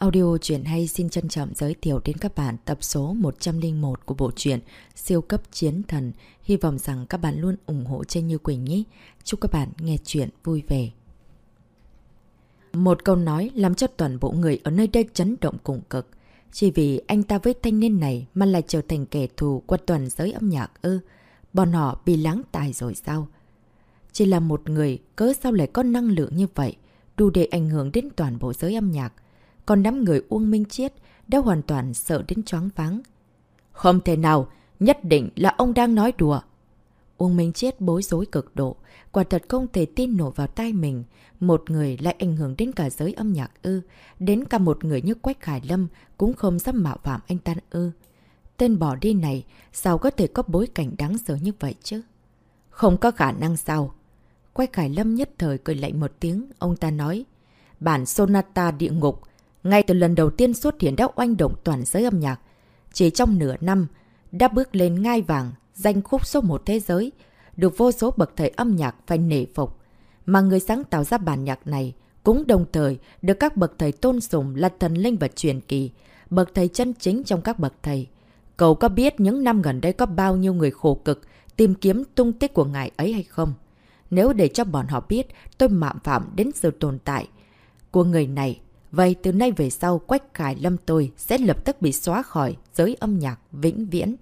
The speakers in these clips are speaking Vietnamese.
Audio truyện hay xin trân trọng giới thiệu đến các bạn tập số 101 của bộ truyện Siêu cấp chiến thần. Hy vọng rằng các bạn luôn ủng hộ trên Như Quỳnh nhé. Chúc các bạn nghe truyện vui vẻ. Một câu nói làm cho toàn bộ người ở nơi đây chấn động cùng cực. Chỉ vì anh ta với thanh niên này mà lại trở thành kẻ thù của toàn giới âm nhạc ư. Bọn họ bị láng tài rồi sao? Chỉ là một người, cớ sao lại có năng lượng như vậy? Đủ để ảnh hưởng đến toàn bộ giới âm nhạc. Còn đám người Uông Minh Chiết đã hoàn toàn sợ đến choáng váng. Không thể nào, nhất định là ông đang nói đùa. Uông Minh Chiết bối rối cực độ, quả thật không thể tin nổi vào tai mình. Một người lại ảnh hưởng đến cả giới âm nhạc ư, đến cả một người như Quách Khải Lâm cũng không dám mạo phạm anh ta ư. Tên bỏ đi này, sao có thể có bối cảnh đáng sợ như vậy chứ? Không có khả năng sao? Quách Khải Lâm nhất thời cười lạnh một tiếng, ông ta nói. Bản Sonata địa ngục, ngay từ lần đầu tiên xuất hiện đã oanh động toàn giới âm nhạc. Chỉ trong nửa năm, đã bước lên ngai vàng, danh khúc số một thế giới, được vô số bậc thầy âm nhạc phải nể phục. Mà người sáng tạo ra bản nhạc này cũng đồng thời được các bậc thầy tôn sùng là thần linh và truyền kỳ, bậc thầy chân chính trong các bậc thầy. Cậu có biết những năm gần đây có bao nhiêu người khổ cực tìm kiếm tung tích của ngài ấy hay không? Nếu để cho bọn họ biết tôi mạm phạm đến sự tồn tại của người này, vậy từ nay về sau Quách Khải Lâm tôi sẽ lập tức bị xóa khỏi giới âm nhạc vĩnh viễn.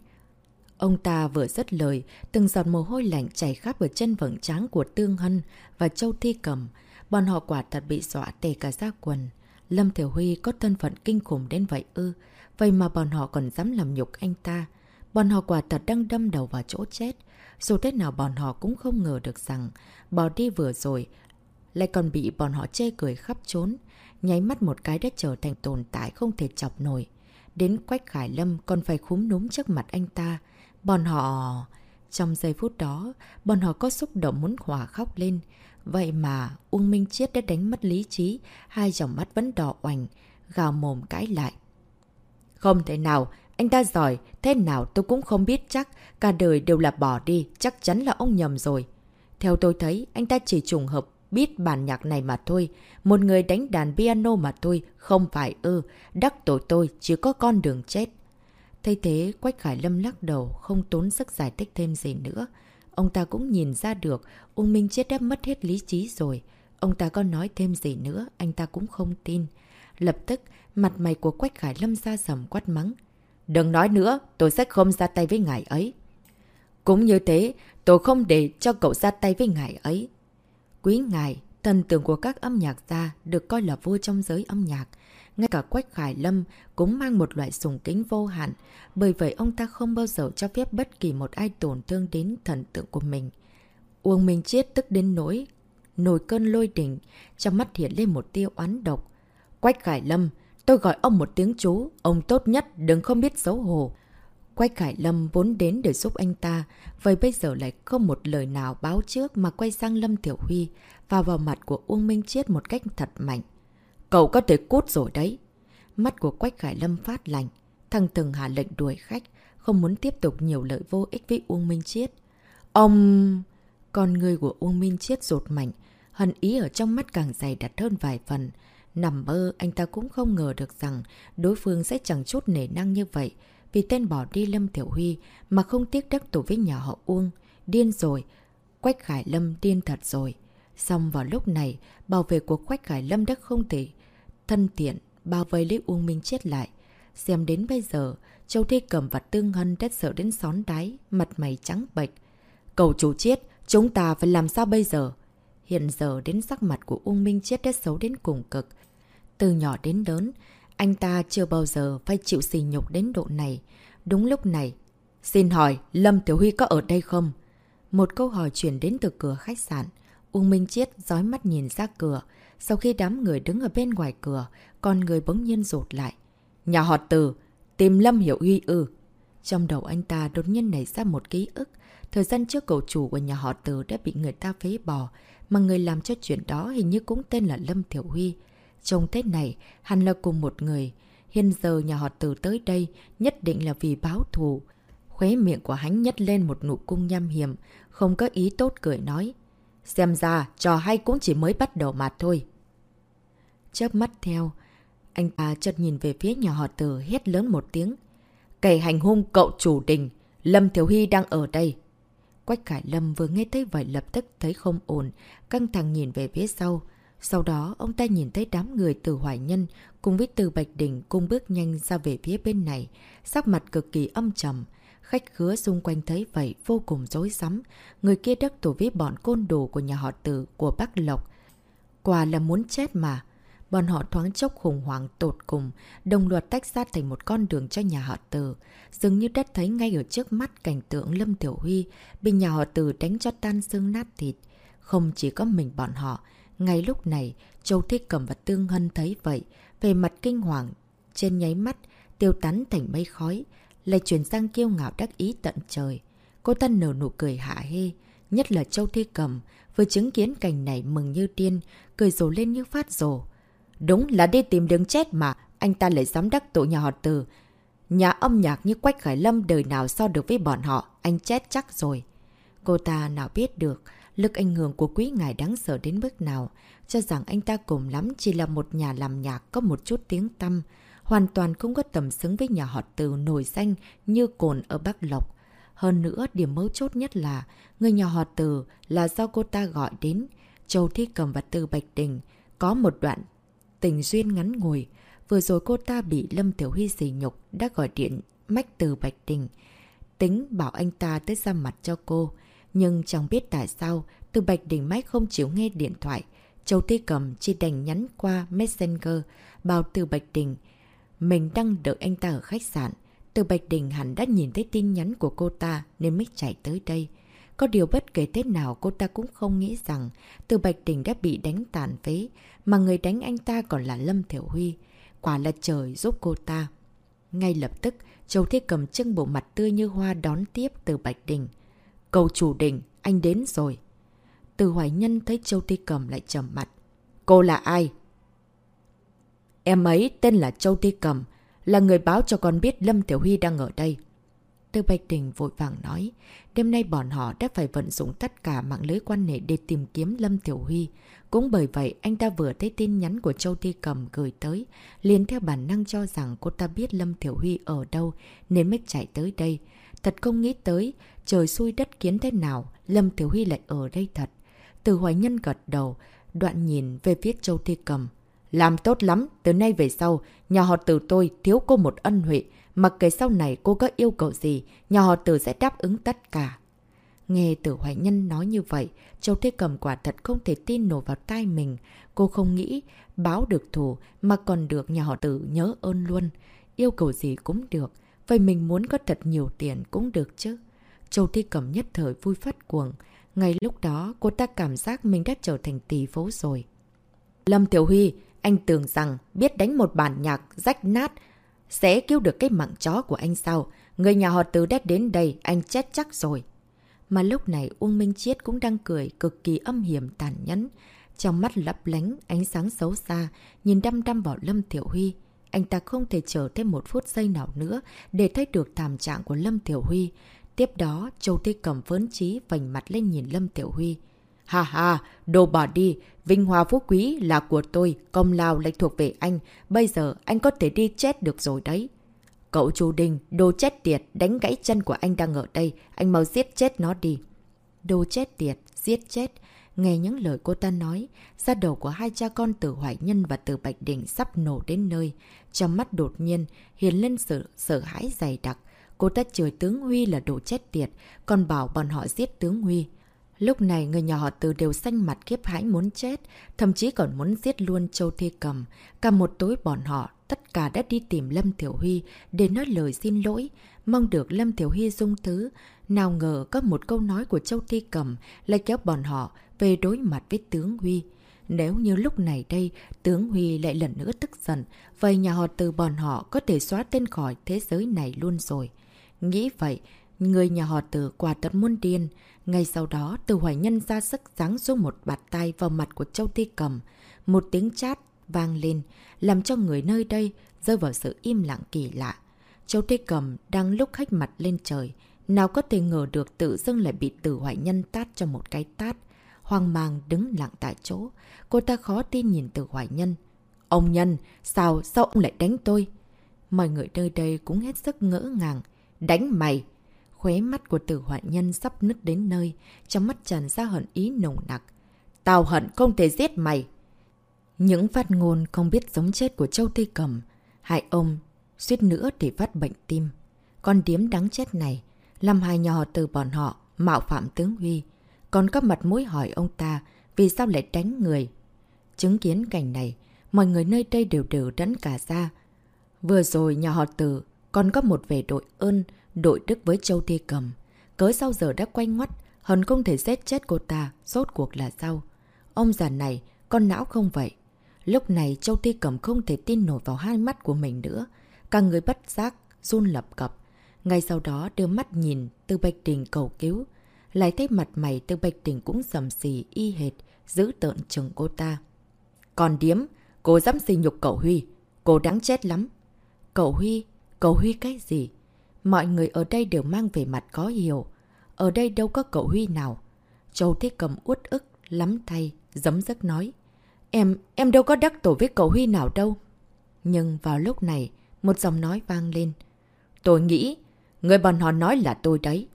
Ông ta vừa dứt lời, từng giọt mồ hôi lạnh chảy khắp ở chân vầng trán của Tương Hân và Châu Thi Cầm. Bọn họ quả thật bị dọa tề cả ra quần. Lâm Thiểu Huy có thân phận kinh khủng đến vậy ư. Vậy mà bọn họ còn dám làm nhục anh ta. Bọn họ quả thật đang đâm đầu vào chỗ chết. Dù thế nào bọn họ cũng không ngờ được rằng bỏ đi vừa rồi lại còn bị bọn họ chê cười khắp trốn. Nháy mắt một cái đã trở thành tồn tại không thể chọc nổi. Đến Quách Khải Lâm còn phải khúm núm trước mặt anh ta. Bọn họ... Trong giây phút đó, bọn họ có xúc động muốn hòa khóc lên. Vậy mà, Uông Minh Chiết đã đánh mất lý trí, hai dòng mắt vẫn đỏ oành, gào mồm cãi lại. Không thể nào, anh ta giỏi, thế nào tôi cũng không biết chắc, cả đời đều là bỏ đi, chắc chắn là ông nhầm rồi. Theo tôi thấy, anh ta chỉ trùng hợp biết bản nhạc này mà thôi. Một người đánh đàn piano mà thôi, không phải ư, đắc tội tôi chỉ có con đường chết. Thay thế, Quách Khải Lâm lắc đầu, không tốn sức giải thích thêm gì nữa. Ông ta cũng nhìn ra được, Ung Minh chết đã mất hết lý trí rồi. Ông ta có nói thêm gì nữa, anh ta cũng không tin. Lập tức, mặt mày của Quách Khải Lâm ra sầm quát mắng. Đừng nói nữa, tôi sẽ không ra tay với ngài ấy. Cũng như thế, tôi không để cho cậu ra tay với ngài ấy. Quý ngài, thần tượng của các âm nhạc gia được coi là vua trong giới âm nhạc. Ngay cả Quách Khải Lâm cũng mang một loại sùng kính vô hạn, bởi vậy ông ta không bao giờ cho phép bất kỳ một ai tổn thương đến thần tượng của mình. Uông Minh Chiết tức đến nỗi, nổi cơn lôi đỉnh, trong mắt hiện lên một tiêu oán độc. Quách Khải Lâm, tôi gọi ông một tiếng chú, ông tốt nhất đừng không biết xấu hổ. Quách Khải Lâm vốn đến để giúp anh ta, vậy bây giờ lại không một lời nào báo trước mà quay sang Lâm Tiểu Huy, và vào mặt của Uông Minh Chiết một cách thật mạnh. Cậu có thể cút rồi đấy. Mắt của Quách Khải Lâm phát lạnh. Thằng từng hạ lệnh đuổi khách, không muốn tiếp tục nhiều lợi vô ích với Uông Minh Chiết. Ông... Con người của Uông Minh Chiết rột mạnh, hận ý ở trong mắt càng dày đặt hơn vài phần. Nằm mơ, anh ta cũng không ngờ được rằng đối phương sẽ chẳng chút nể năng như vậy. Vì tên bỏ đi Lâm Tiểu Huy mà không tiếc đắc tổ với nhà họ Uông. Điên rồi. Quách Khải Lâm điên thật rồi. Xong vào lúc này, bảo vệ của Quách Khải Lâm đã không thể thân thiện, bao vây lấy Uông Minh chết lại. Xem đến bây giờ, Châu thê Cầm và Tương Hân đã sợ đến xón đáy, mặt mày trắng bệch. Cầu chủ chết, chúng ta phải làm sao bây giờ? Hiện giờ đến sắc mặt của Uông Minh chết đã xấu đến cùng cực. Từ nhỏ đến lớn, anh ta chưa bao giờ phải chịu xì nhục đến độ này. Đúng lúc này, xin hỏi Lâm Tiểu Huy có ở đây không? Một câu hỏi chuyển đến từ cửa khách sạn. Uông Minh Chiết dõi mắt nhìn ra cửa. Sau khi đám người đứng ở bên ngoài cửa, con người bỗng nhiên rột lại. Nhà họ Từ, tìm Lâm Hiểu Huy ư. Trong đầu anh ta đột nhiên nảy ra một ký ức. Thời gian trước cậu chủ của nhà họ Từ đã bị người ta phế bỏ, mà người làm cho chuyện đó hình như cũng tên là Lâm Thiểu Huy. Trong thế này, hắn là cùng một người. Hiện giờ nhà họ tử tới đây nhất định là vì báo thù. Khóe miệng của hắn nhất lên một nụ cung nham hiểm, không có ý tốt cười nói. Xem ra, trò hay cũng chỉ mới bắt đầu mà thôi. Chớp mắt theo, Anh ta chợt nhìn về phía nhà họ tử hét lớn một tiếng. Kẻ hành hung cậu chủ đình, Lâm Thiếu Hy đang ở đây. Quách Khải Lâm vừa nghe thấy vậy lập tức thấy không ổn, căng thẳng nhìn về phía sau. Sau đó, ông ta nhìn thấy đám người từ Hoài Nhân cùng với từ Bạch Đình cùng bước nhanh ra về phía bên này, sắc mặt cực kỳ âm trầm. Khách khứa xung quanh thấy vậy vô cùng dối rắm Người kia đắc tổ với bọn côn đồ của nhà họ tử của Bắc Lộc. Quả là muốn chết mà. Bọn họ thoáng chốc khủng hoảng tột cùng, đồng loạt tách ra thành một con đường cho nhà họ Từ. Dường như đất thấy ngay ở trước mắt cảnh tượng Lâm Tiểu Huy bị nhà họ Từ đánh cho tan xương nát thịt. Không chỉ có mình bọn họ, ngay lúc này, Châu Thích Cẩm và Tương Hân thấy vậy, về mặt kinh hoàng, trên nháy mắt, tiêu tán thành mây khói, lại chuyển sang kiêu ngạo đắc ý tận trời. Cô ta nở nụ cười hạ hê, nhất là Châu Thi Cầm, vừa chứng kiến cảnh này mừng như tiên, cười rồ lên như phát rồ. Đúng là đi tìm đường chết mà, anh ta lại dám đắc tội nhà họ từ. Nhà âm nhạc như Quách Khải Lâm đời nào so được với bọn họ, anh chết chắc rồi. Cô ta nào biết được, lực ảnh hưởng của quý ngài đáng sợ đến mức nào, cho rằng anh ta cùng lắm chỉ là một nhà làm nhạc có một chút tiếng tâm, hoàn toàn không có tầm xứng với nhà họ từ nổi danh như cồn ở Bắc Lộc. Hơn nữa, điểm mấu chốt nhất là người nhà họ từ là do cô ta gọi đến. Châu Thi Cầm và Từ Bạch Đình có một đoạn tình duyên ngắn ngủi. Vừa rồi cô ta bị Lâm Tiểu Huy dì nhục đã gọi điện mách Từ Bạch Đình. Tính bảo anh ta tới ra mặt cho cô. Nhưng chẳng biết tại sao Từ Bạch Đình mách không chịu nghe điện thoại. Châu Thi Cầm chỉ đành nhắn qua Messenger bảo Từ Bạch Đình. Mình đang đợi anh ta ở khách sạn. Từ Bạch Đình hẳn đã nhìn thấy tin nhắn của cô ta nên mới chạy tới đây. Có điều bất kể thế nào cô ta cũng không nghĩ rằng Từ Bạch Đình đã bị đánh tàn phế, mà người đánh anh ta còn là Lâm Thiểu Huy. Quả là trời giúp cô ta. Ngay lập tức, Châu Thế cầm chân bộ mặt tươi như hoa đón tiếp từ Bạch Đình. Cầu chủ đỉnh anh đến rồi. Từ Hoài Nhân thấy Châu Thi Cầm lại trầm mặt. Cô là ai? Em ấy tên là Châu Thi Cầm, là người báo cho con biết Lâm Tiểu Huy đang ở đây. Tư Bạch Đình vội vàng nói, đêm nay bọn họ đã phải vận dụng tất cả mạng lưới quan hệ để tìm kiếm Lâm Tiểu Huy. Cũng bởi vậy, anh ta vừa thấy tin nhắn của Châu Ti Cầm gửi tới, liền theo bản năng cho rằng cô ta biết Lâm Tiểu Huy ở đâu, nên mới chạy tới đây. Thật không nghĩ tới, trời xui đất kiến thế nào, Lâm thiếu Huy lại ở đây thật. Từ hoài nhân gật đầu, đoạn nhìn về phía Châu Thi Cầm. Làm tốt lắm, từ nay về sau, nhà họ tử tôi thiếu cô một ân huệ, Mặc kệ sau này cô có yêu cầu gì, nhà họ tử sẽ đáp ứng tất cả. Nghe tử hoài nhân nói như vậy, Châu Thế Cầm quả thật không thể tin nổi vào tai mình. Cô không nghĩ báo được thù mà còn được nhà họ tử nhớ ơn luôn. Yêu cầu gì cũng được. Vậy mình muốn có thật nhiều tiền cũng được chứ. Châu Thi Cầm nhất thời vui phát cuồng. Ngay lúc đó, cô ta cảm giác mình đã trở thành tỷ phố rồi. Lâm Tiểu Huy, anh tưởng rằng biết đánh một bản nhạc rách nát sẽ cứu được cái mạng chó của anh sao? Người nhà họ từ đã đến đây, anh chết chắc rồi. Mà lúc này Uông Minh Chiết cũng đang cười cực kỳ âm hiểm tàn nhẫn. Trong mắt lấp lánh, ánh sáng xấu xa, nhìn đăm đăm vào Lâm Thiểu Huy. Anh ta không thể chờ thêm một phút giây nào nữa để thấy được thảm trạng của Lâm Tiểu Huy. Tiếp đó, Châu Tây cầm phớn trí vành mặt lên nhìn Lâm Tiểu Huy. Ha ha, đồ bỏ đi, vinh hoa phú quý là của tôi, công lao lại thuộc về anh, bây giờ anh có thể đi chết được rồi đấy. Cậu chú Đình, đồ chết tiệt, đánh gãy chân của anh đang ở đây, anh mau giết chết nó đi. Đồ chết tiệt, giết chết. Nghe những lời cô ta nói, da đầu của hai cha con từ Hoài Nhân và từ Bạch Đình sắp nổ đến nơi. Trong mắt đột nhiên, hiền lên sự sợ hãi dày đặc. Cô ta chửi tướng Huy là đồ chết tiệt, còn bảo bọn họ giết tướng Huy. Lúc này người nhà họ từ đều xanh mặt kiếp hãi muốn chết, thậm chí còn muốn giết luôn Châu Thi Cầm. Cả một tối bọn họ, tất cả đã đi tìm Lâm Thiểu Huy để nói lời xin lỗi, mong được Lâm Thiểu Huy dung thứ. Nào ngờ có một câu nói của Châu Thi Cầm lại kéo bọn họ về đối mặt với tướng Huy. Nếu như lúc này đây, tướng Huy lại lần nữa tức giận, vậy nhà họ từ bọn họ có thể xóa tên khỏi thế giới này luôn rồi. Nghĩ vậy, người nhà họ từ quả thật muôn điên. Ngay sau đó, từ hoài nhân ra sức giáng xuống một bạt tay vào mặt của Châu Thi Cầm. Một tiếng chát vang lên, làm cho người nơi đây rơi vào sự im lặng kỳ lạ. Châu thế Cầm đang lúc khách mặt lên trời. Nào có thể ngờ được tự dưng lại bị tử hoài nhân tát cho một cái tát. Hoang mang đứng lặng tại chỗ. Cô ta khó tin nhìn từ hoài nhân. Ông Nhân, sao, sao ông lại đánh tôi? Mọi người nơi đây cũng hết sức ngỡ ngàng. Đánh mày! Khuế mắt của tử hoại nhân sắp nứt đến nơi, trong mắt tràn ra hận ý nồng nặc. Tao hận không thể giết mày! Những phát ngôn không biết giống chết của Châu Tây Cầm, hại ông, suýt nữa để phát bệnh tim. Con điếm đáng chết này, làm hài nhỏ từ bọn họ, mạo phạm tướng Huy. Còn có mặt mũi hỏi ông ta vì sao lại đánh người. Chứng kiến cảnh này, mọi người nơi đây đều đều đẫn cả ra. Vừa rồi nhà họ tử còn có một về đội ơn, đội đức với Châu Thi Cầm. Cớ sau giờ đã quay ngoắt, hần không thể giết chết cô ta, rốt cuộc là sao? Ông già này, con não không vậy. Lúc này Châu Thi Cầm không thể tin nổi vào hai mắt của mình nữa. Cả người bất giác, run lập cập. Ngay sau đó đưa mắt nhìn từ Bạch Đình cầu cứu. Lại thấy mặt mày từ Bạch Đình cũng sầm xì y hệt, giữ tợn chừng cô ta. Còn điếm, cô dám xì nhục cậu Huy. Cô đáng chết lắm. Cậu Huy? Cậu Huy cái gì? Mọi người ở đây đều mang về mặt có hiểu. Ở đây đâu có cậu Huy nào. Châu Thế Cầm uất ức, lắm thay, giấm giấc nói. Em, em đâu có đắc tổ với cậu Huy nào đâu. Nhưng vào lúc này, một giọng nói vang lên. Tôi nghĩ, người bọn họ nói là tôi đấy.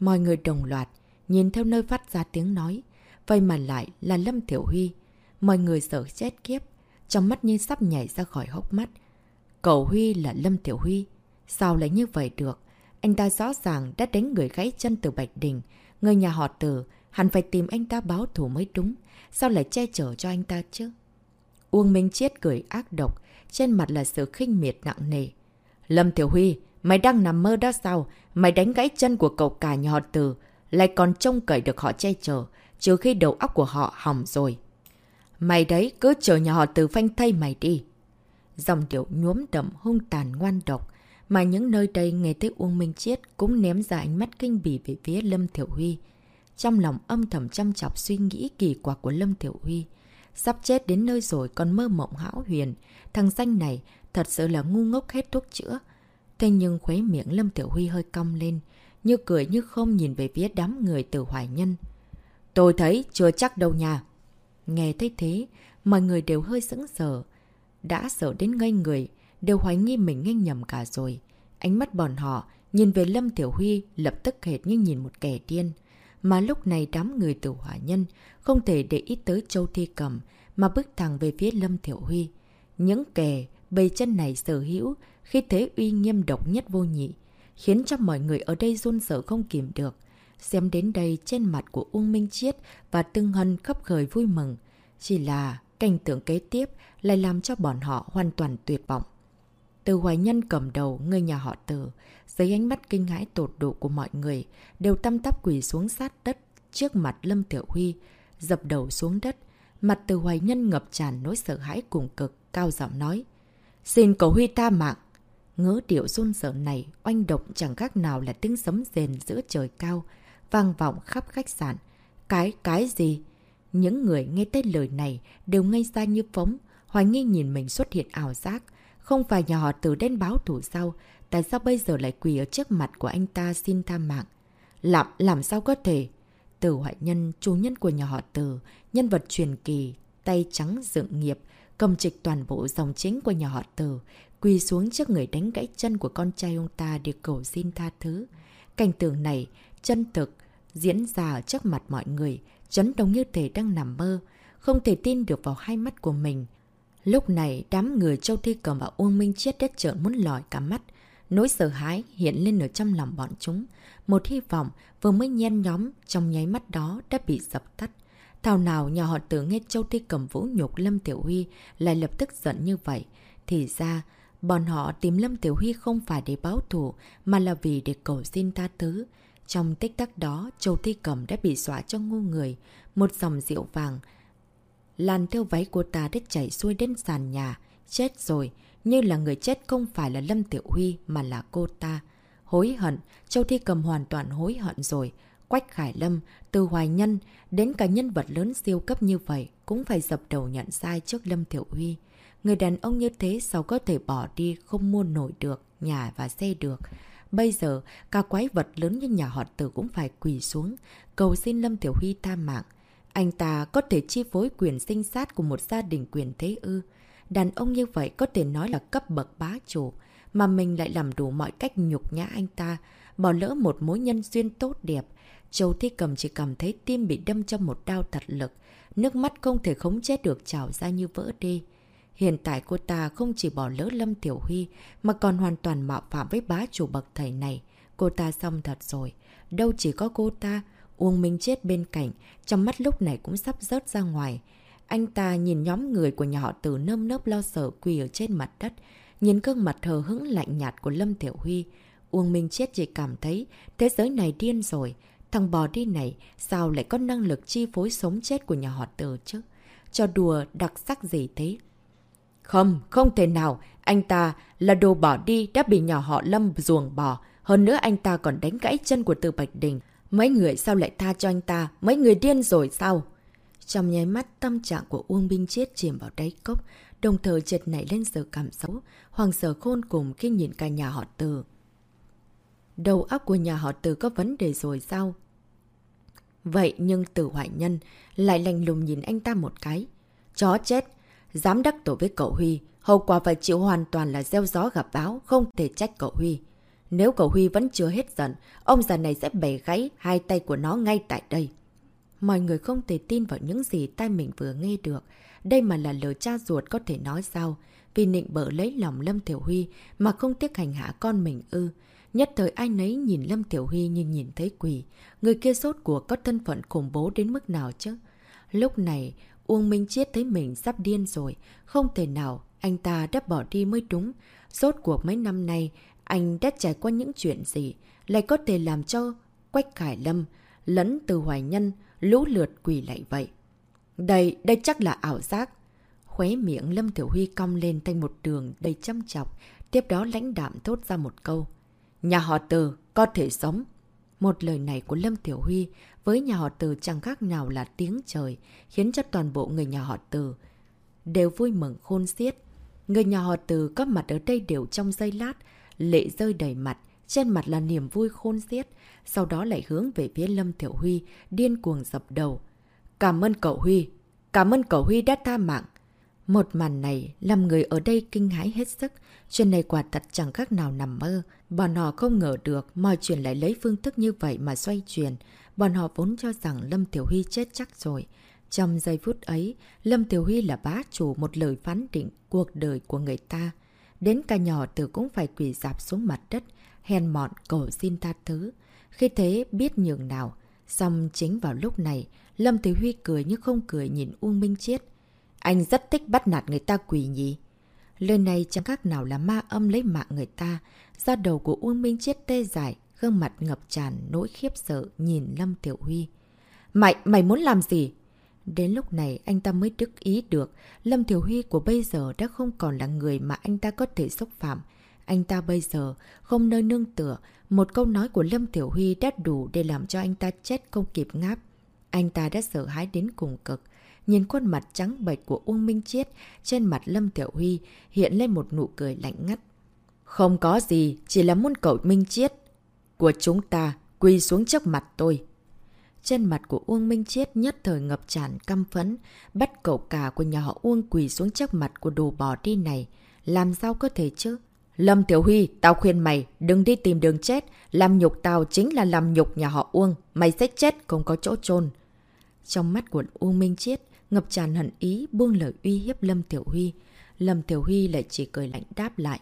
Mọi người đồng loạt, nhìn theo nơi phát ra tiếng nói. Vậy mà lại là Lâm Thiểu Huy. Mọi người sợ chết kiếp, trong mắt như sắp nhảy ra khỏi hốc mắt. Cậu Huy là Lâm Tiểu Huy. Sao lại như vậy được? Anh ta rõ ràng đã đánh người gãy chân từ Bạch Đình. Người nhà họ Tử, hẳn phải tìm anh ta báo thủ mới đúng. Sao lại che chở cho anh ta chứ? Uông Minh Chiết cười ác độc, trên mặt là sự khinh miệt nặng nề. Lâm Tiểu Huy, mày đang nằm mơ đó sao? Mày đánh gãy chân của cậu cả nhà họ Tử, lại còn trông cậy được họ che chở, trừ khi đầu óc của họ hỏng rồi. Mày đấy, cứ chờ nhà họ từ phanh thay mày đi. Dòng điệu nhuốm đậm hung tàn ngoan độc, mà những nơi đây nghe tới Uông Minh Chiết cũng ném ra ánh mắt kinh bỉ về phía Lâm Thiểu Huy. Trong lòng âm thầm chăm chọc suy nghĩ kỳ quặc của Lâm Thiểu Huy. Sắp chết đến nơi rồi còn mơ mộng hão huyền. Thằng danh này thật sự là ngu ngốc hết thuốc chữa. Thế nhưng khuấy miệng Lâm Tiểu Huy hơi cong lên, như cười như không nhìn về phía đám người từ hoài nhân. Tôi thấy chưa chắc đâu nha. Nghe thấy thế, mọi người đều hơi sững sờ. Đã sợ đến ngây người, đều hoài nghi mình nghe nhầm cả rồi. Ánh mắt bọn họ nhìn về Lâm Tiểu Huy lập tức hệt như nhìn một kẻ điên. Mà lúc này đám người từ hỏa nhân không thể để ý tới Châu Thi Cầm mà bước thẳng về phía Lâm Tiểu Huy. Những kẻ bầy chân này sở hữu khi thế uy nghiêm độc nhất vô nhị, khiến cho mọi người ở đây run sợ không kìm được. Xem đến đây trên mặt của Uông Minh Chiết và Tương Hân khắp khởi vui mừng. Chỉ là cảnh tượng kế tiếp lại làm cho bọn họ hoàn toàn tuyệt vọng. Từ hoài nhân cầm đầu, người nhà họ tử, dưới ánh mắt kinh hãi tột độ của mọi người, đều tâm tắp quỳ xuống sát đất trước mặt Lâm Tiểu Huy, dập đầu xuống đất. Mặt từ hoài nhân ngập tràn nỗi sợ hãi cùng cực, cao giọng nói. Xin cầu Huy ta mạng. Ngỡ điệu run sợ này, oanh động chẳng khác nào là tiếng sấm rền giữa trời cao, vang vọng khắp khách sạn. Cái, cái gì? Những người nghe tên lời này đều ngây ra như phóng, hoài nghi nhìn mình xuất hiện ảo giác. Không phải nhà họ từ đen báo thủ sau, tại sao bây giờ lại quỳ ở trước mặt của anh ta xin tha mạng? Làm, làm sao có thể? Từ hoại nhân, chủ nhân của nhà họ từ, nhân vật truyền kỳ, tay trắng dựng nghiệp, cầm trịch toàn bộ dòng chính của nhà họ từ, quỳ xuống trước người đánh gãy chân của con trai ông ta để cầu xin tha thứ. Cảnh tượng này, chân thực, diễn ra trước mặt mọi người, chấn động như thể đang nằm mơ, không thể tin được vào hai mắt của mình. Lúc này, đám người Châu Thi Cầm và Uông Minh Chiết đất trợn muốn lòi cả mắt. Nỗi sợ hãi hiện lên ở trong lòng bọn chúng. Một hy vọng vừa mới nhen nhóm trong nháy mắt đó đã bị dập tắt. Thảo nào nhà họ tử nghe Châu Thi Cầm vũ nhục Lâm Tiểu Huy lại lập tức giận như vậy. Thì ra, bọn họ tìm Lâm Tiểu Huy không phải để báo thù mà là vì để cầu xin tha thứ. Trong tích tắc đó, Châu Thi Cầm đã bị xóa cho ngu người. Một dòng rượu vàng Làn theo váy của ta đã chảy xuôi đến sàn nhà. Chết rồi, như là người chết không phải là Lâm Tiểu Huy mà là cô ta. Hối hận, Châu Thi Cầm hoàn toàn hối hận rồi. Quách Khải Lâm, từ Hoài Nhân, đến cả nhân vật lớn siêu cấp như vậy cũng phải dập đầu nhận sai trước Lâm Tiểu Huy. Người đàn ông như thế sao có thể bỏ đi không mua nổi được, nhà và xe được. Bây giờ, cả quái vật lớn như nhà họ tử cũng phải quỳ xuống, cầu xin Lâm Tiểu Huy tha mạng. Anh ta có thể chi phối quyền sinh sát của một gia đình quyền thế ư. Đàn ông như vậy có thể nói là cấp bậc bá chủ, mà mình lại làm đủ mọi cách nhục nhã anh ta, bỏ lỡ một mối nhân duyên tốt đẹp. Châu Thi Cầm chỉ cảm thấy tim bị đâm trong một đau thật lực, nước mắt không thể khống chế được trào ra như vỡ đi. Hiện tại cô ta không chỉ bỏ lỡ Lâm Tiểu Huy, mà còn hoàn toàn mạo phạm với bá chủ bậc thầy này. Cô ta xong thật rồi. Đâu chỉ có cô ta, Uông Minh chết bên cạnh, trong mắt lúc này cũng sắp rớt ra ngoài. Anh ta nhìn nhóm người của nhà họ Tử nơm nớp lo sợ quỳ ở trên mặt đất, nhìn gương mặt hờ hững lạnh nhạt của Lâm Tiểu Huy. Uông Minh chết chỉ cảm thấy thế giới này điên rồi. Thằng bò đi này sao lại có năng lực chi phối sống chết của nhà họ Tử chứ? Cho đùa đặc sắc gì thế? Không, không thể nào. Anh ta là đồ bỏ đi đã bị nhỏ họ Lâm ruồng bỏ. Hơn nữa anh ta còn đánh gãy chân của Từ Bạch Đình. Mấy người sao lại tha cho anh ta? Mấy người điên rồi sao? Trong nháy mắt tâm trạng của Uông Binh Chiết chìm vào đáy cốc, đồng thời chợt nảy lên sự cảm xấu, hoàng sở khôn cùng khi nhìn cả nhà họ Từ. Đầu óc của nhà họ Từ có vấn đề rồi sao? Vậy nhưng Từ hoại Nhân lại lành lùng nhìn anh ta một cái. Chó chết! Dám đắc tổ với cậu Huy, hậu quả phải chịu hoàn toàn là gieo gió gặp báo, không thể trách cậu Huy. Nếu cậu Huy vẫn chưa hết giận, ông già này sẽ bẻ gãy hai tay của nó ngay tại đây. Mọi người không thể tin vào những gì tai mình vừa nghe được. Đây mà là lời cha ruột có thể nói sao? Vì nịnh bỡ lấy lòng Lâm Tiểu Huy mà không tiếc hành hạ con mình ư. Nhất thời ai nấy nhìn Lâm Tiểu Huy như nhìn thấy quỷ. Người kia sốt của có thân phận khủng bố đến mức nào chứ? Lúc này, Uông Minh Chiết thấy mình sắp điên rồi. Không thể nào, anh ta đã bỏ đi mới đúng. Rốt cuộc mấy năm nay, anh đã trải qua những chuyện gì, lại có thể làm cho Quách Khải Lâm lẫn từ hoài nhân lũ lượt quỳ lại vậy. Đây, đây chắc là ảo giác. Khóe miệng Lâm Tiểu Huy cong lên thành một đường đầy chăm chọc, tiếp đó lãnh đạm thốt ra một câu. Nhà họ từ, có thể sống. Một lời này của Lâm Tiểu Huy với nhà họ từ chẳng khác nào là tiếng trời, khiến cho toàn bộ người nhà họ từ đều vui mừng khôn xiết. Người nhà họ từ có mặt ở đây đều trong giây lát, lệ rơi đầy mặt, trên mặt là niềm vui khôn xiết, sau đó lại hướng về phía Lâm Thiểu Huy, điên cuồng dập đầu. Cảm ơn cậu Huy, cảm ơn cậu Huy đã tha mạng. Một màn này làm người ở đây kinh hãi hết sức, chuyện này quả thật chẳng khác nào nằm mơ. Bọn họ không ngờ được mọi chuyện lại lấy phương thức như vậy mà xoay chuyển. Bọn họ vốn cho rằng Lâm Tiểu Huy chết chắc rồi. Trong giây phút ấy, Lâm Tiểu Huy là bá chủ một lời phán định cuộc đời của người ta. Đến cả nhỏ tử cũng phải quỳ dạp xuống mặt đất, hèn mọn cầu xin tha thứ. Khi thế biết nhường nào, xong chính vào lúc này, Lâm Tiểu Huy cười như không cười nhìn Uông Minh Chiết. Anh rất thích bắt nạt người ta quỳ nhỉ? Lời này chẳng khác nào là ma âm lấy mạng người ta. Da đầu của Uông Minh Chiết tê dại gương mặt ngập tràn nỗi khiếp sợ nhìn Lâm Tiểu Huy. Mày, mày muốn làm gì? Đến lúc này anh ta mới đức ý được Lâm Thiểu Huy của bây giờ đã không còn là người mà anh ta có thể xúc phạm. Anh ta bây giờ không nơi nương tựa. Một câu nói của Lâm Thiểu Huy đã đủ để làm cho anh ta chết không kịp ngáp. Anh ta đã sợ hãi đến cùng cực. Nhìn khuôn mặt trắng bệch của Uông Minh Chiết trên mặt Lâm Tiểu Huy hiện lên một nụ cười lạnh ngắt. Không có gì, chỉ là muốn cậu Minh Chiết của chúng ta quỳ xuống trước mặt tôi. Trên mặt của Uông Minh Chiết nhất thời ngập tràn căm phấn, bắt cậu cả của nhà họ Uông quỳ xuống trước mặt của đồ bò đi này. Làm sao có thể chứ? Lâm Tiểu Huy, tao khuyên mày, đừng đi tìm đường chết. Làm nhục tao chính là làm nhục nhà họ Uông. Mày sẽ chết không có chỗ chôn Trong mắt của Uông Minh Chiết, ngập tràn hận ý buông lời uy hiếp Lâm Tiểu Huy. Lâm Tiểu Huy lại chỉ cười lạnh đáp lại.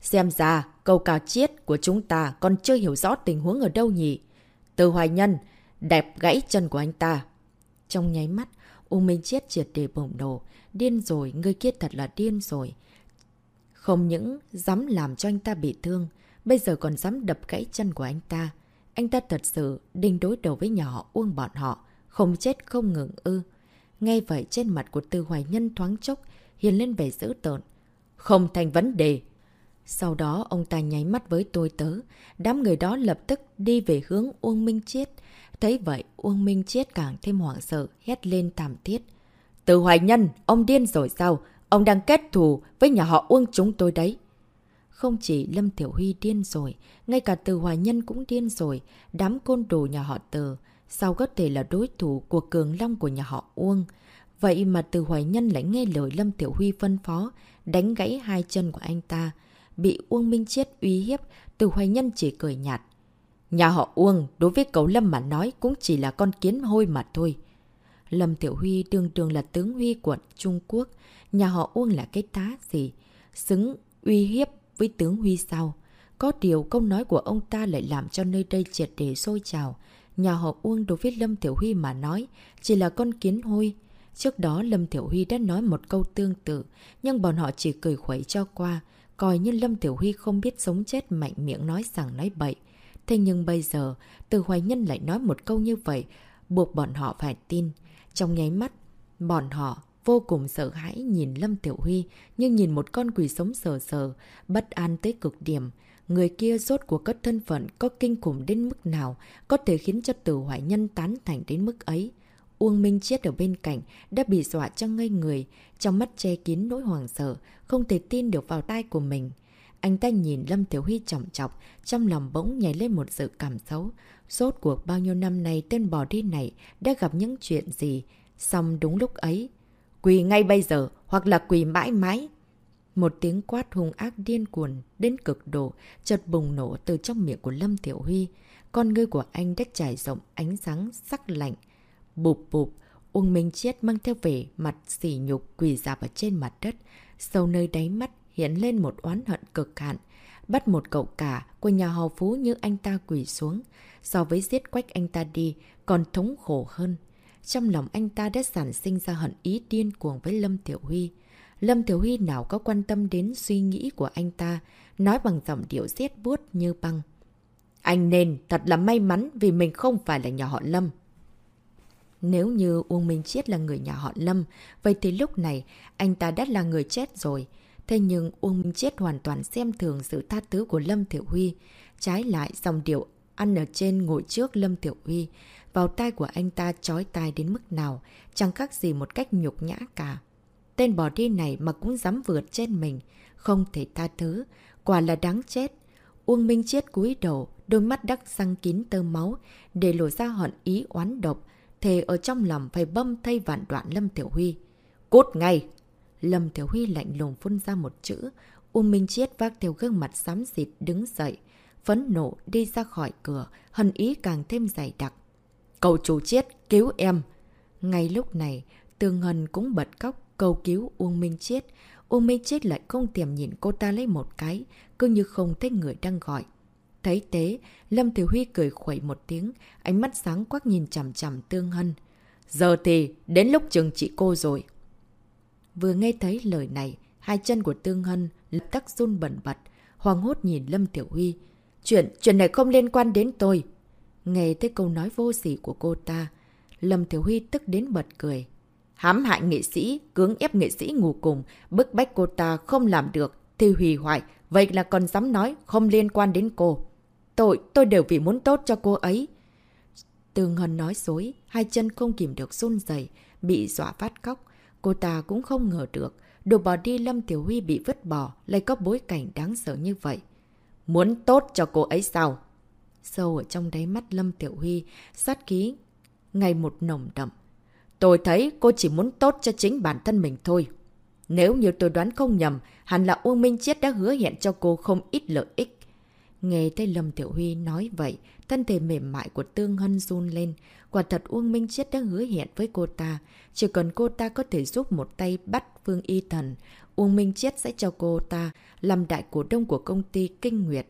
Xem ra, câu cào chiết của chúng ta còn chưa hiểu rõ tình huống ở đâu nhỉ? Từ hoài nhân, đẹp gãy chân của anh ta. Trong nháy mắt, U Minh Chiết triệt để bổng nổ. Điên rồi, người kia thật là điên rồi. Không những dám làm cho anh ta bị thương, bây giờ còn dám đập gãy chân của anh ta. Anh ta thật sự đinh đối đầu với nhà họ Uông bọn họ, không chết không ngừng ư. Nghe vậy trên mặt của Tư Hoài Nhân thoáng chốc, hiền lên vẻ dữ tợn. Không thành vấn đề. Sau đó ông ta nháy mắt với tôi tớ, đám người đó lập tức đi về hướng Uông Minh Chiết. Thấy vậy, Uông Minh Chiết càng thêm hoảng sợ, hét lên thảm thiết. Từ hoài nhân, ông điên rồi sao? Ông đang kết thù với nhà họ Uông chúng tôi đấy. Không chỉ Lâm Tiểu Huy điên rồi, ngay cả từ hoài nhân cũng điên rồi. Đám côn đồ nhà họ Từ, sao có thể là đối thủ của cường long của nhà họ Uông? Vậy mà từ hoài nhân lại nghe lời Lâm Tiểu Huy phân phó, đánh gãy hai chân của anh ta. Bị Uông Minh Chiết uy hiếp, từ hoài nhân chỉ cười nhạt. Nhà họ Uông, đối với cậu Lâm mà nói cũng chỉ là con kiến hôi mà thôi. Lâm Tiểu Huy đương đương là tướng Huy của Trung Quốc. Nhà họ Uông là cái tá gì? Xứng uy hiếp với tướng Huy sao? Có điều câu nói của ông ta lại làm cho nơi đây triệt để sôi trào. Nhà họ Uông đối với Lâm Tiểu Huy mà nói chỉ là con kiến hôi. Trước đó Lâm Tiểu Huy đã nói một câu tương tự, nhưng bọn họ chỉ cười khuấy cho qua, coi như Lâm Tiểu Huy không biết sống chết mạnh miệng nói rằng nói bậy. Thế nhưng bây giờ, từ hoài nhân lại nói một câu như vậy, buộc bọn họ phải tin. Trong nháy mắt, bọn họ vô cùng sợ hãi nhìn Lâm Tiểu Huy như nhìn một con quỷ sống sờ sờ, bất an tới cực điểm. Người kia rốt của cất thân phận có kinh khủng đến mức nào có thể khiến cho tử hoài nhân tán thành đến mức ấy. Uông Minh Chiết ở bên cạnh đã bị dọa cho ngây người, trong mắt che kín nỗi hoàng sợ, không thể tin được vào tai của mình. Anh ta nhìn Lâm Tiểu Huy trọng trọc, trong lòng bỗng nhảy lên một sự cảm xấu. Rốt cuộc bao nhiêu năm nay tên bò đi này đã gặp những chuyện gì? Xong đúng lúc ấy, quỳ ngay bây giờ hoặc là quỳ mãi mãi. Một tiếng quát hung ác điên cuồng đến cực độ, chợt bùng nổ từ trong miệng của Lâm Tiểu Huy. Con ngươi của anh đã trải rộng ánh sáng sắc lạnh. Bụp bụp, Uông Minh Chiết mang theo về mặt sỉ nhục quỳ dạp ở trên mặt đất. Sâu nơi đáy mắt hiện lên một oán hận cực hạn. Bắt một cậu cả của nhà hò phú như anh ta quỳ xuống. So với giết quách anh ta đi, còn thống khổ hơn. Trong lòng anh ta đã sản sinh ra hận ý điên cuồng với Lâm Tiểu Huy. Lâm Tiểu Huy nào có quan tâm đến suy nghĩ của anh ta, nói bằng giọng điệu giết buốt như băng. Anh nên thật là may mắn vì mình không phải là nhà họ Lâm. Nếu như Uông Minh Chiết là người nhà họ Lâm, vậy thì lúc này anh ta đã là người chết rồi. Thế nhưng Uông Minh Chiết hoàn toàn xem thường sự tha thứ của Lâm Tiểu Huy. Trái lại dòng điệu ăn ở trên ngồi trước Lâm Tiểu Huy. Vào tai của anh ta chói tai đến mức nào, chẳng khác gì một cách nhục nhã cả. Tên bò đi này mà cũng dám vượt trên mình, không thể tha thứ, quả là đáng chết. Uông Minh Chiết cúi đầu, đôi mắt đắc răng kín tơ máu, để lộ ra hận ý oán độc, thề ở trong lòng phải bâm thay vạn đoạn Lâm Tiểu Huy. Cút ngay! Lâm Tiểu Huy lạnh lùng phun ra một chữ. Uông Minh Chiết vác theo gương mặt xám xịt đứng dậy. Phấn nộ đi ra khỏi cửa, hận ý càng thêm dày đặc. Cầu chủ Chiết, cứu em! Ngay lúc này, Tương Hân cũng bật khóc cầu cứu Uông Minh Chiết. Uông Minh Chiết lại không tiềm nhìn cô ta lấy một cái, cứ như không thấy người đang gọi. Thấy thế, Lâm Tiểu Huy cười khuẩy một tiếng, ánh mắt sáng quắc nhìn chằm chằm Tương Hân. Giờ thì đến lúc chừng chị cô rồi. Vừa nghe thấy lời này, hai chân của Tương Hân lập tức run bẩn bật, hoàng hốt nhìn Lâm Tiểu Huy. Chuyện, chuyện này không liên quan đến tôi. Nghe thấy câu nói vô sỉ của cô ta, Lâm Tiểu Huy tức đến bật cười. Hám hại nghệ sĩ, cưỡng ép nghệ sĩ ngủ cùng, bức bách cô ta không làm được, thì hủy hoại, vậy là còn dám nói không liên quan đến cô. Tội, tôi đều vì muốn tốt cho cô ấy. Tường Hân nói dối, hai chân không kìm được run dày, bị dọa phát khóc. Cô ta cũng không ngờ được, đồ bỏ đi Lâm Tiểu Huy bị vứt bỏ, lại có bối cảnh đáng sợ như vậy. Muốn tốt cho cô ấy sao? Sâu ở trong đáy mắt Lâm Tiểu Huy, sát khí, ngày một nồng đậm. Tôi thấy cô chỉ muốn tốt cho chính bản thân mình thôi. Nếu như tôi đoán không nhầm, hẳn là Uông Minh Chiết đã hứa hẹn cho cô không ít lợi ích. Nghe thấy Lâm Tiểu Huy nói vậy, thân thể mềm mại của Tương Hân run lên. Quả thật Uông Minh Chiết đã hứa hẹn với cô ta. Chỉ cần cô ta có thể giúp một tay bắt Phương Y Thần, Uông Minh Chiết sẽ cho cô ta làm đại cổ đông của công ty Kinh Nguyệt.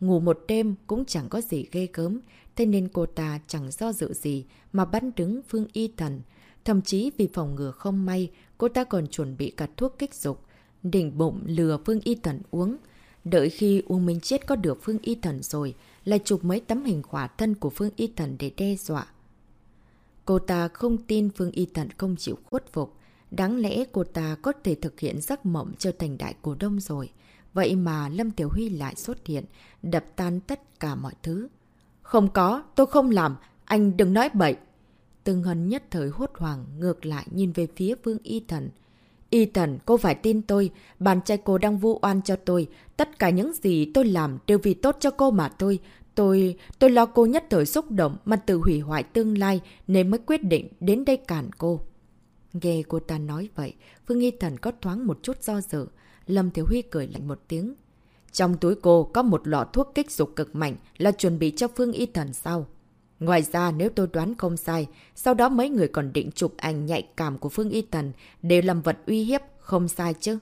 Ngủ một đêm cũng chẳng có gì ghê gớm, thế nên cô ta chẳng do dự gì mà bắn đứng Phương Y Thần. Thậm chí vì phòng ngừa không may, cô ta còn chuẩn bị cả thuốc kích dục, đỉnh bụng lừa Phương Y Thần uống. Đợi khi Uông Minh Chết có được Phương Y Thần rồi, lại chụp mấy tấm hình khỏa thân của Phương Y Thần để đe dọa. Cô ta không tin Phương Y Thần không chịu khuất phục. Đáng lẽ cô ta có thể thực hiện giấc mộng trở thành đại cổ đông rồi. Vậy mà Lâm Tiểu Huy lại xuất hiện, đập tan tất cả mọi thứ. Không có, tôi không làm, anh đừng nói bậy. Từng hân nhất thời hốt hoảng, ngược lại nhìn về phía Vương Y Thần. Y Thần, cô phải tin tôi, bàn trai cô đang vu oan cho tôi. Tất cả những gì tôi làm đều vì tốt cho cô mà tôi. Tôi, tôi lo cô nhất thời xúc động mà tự hủy hoại tương lai nên mới quyết định đến đây cản cô. Nghe cô ta nói vậy, Phương Y Thần có thoáng một chút do dự. Lâm Thiếu Huy cười lạnh một tiếng. Trong túi cô có một lọ thuốc kích dục cực mạnh là chuẩn bị cho Phương Y Thần sau Ngoài ra nếu tôi đoán không sai, sau đó mấy người còn định chụp ảnh nhạy cảm của Phương Y Thần đều làm vật uy hiếp, không sai chứ?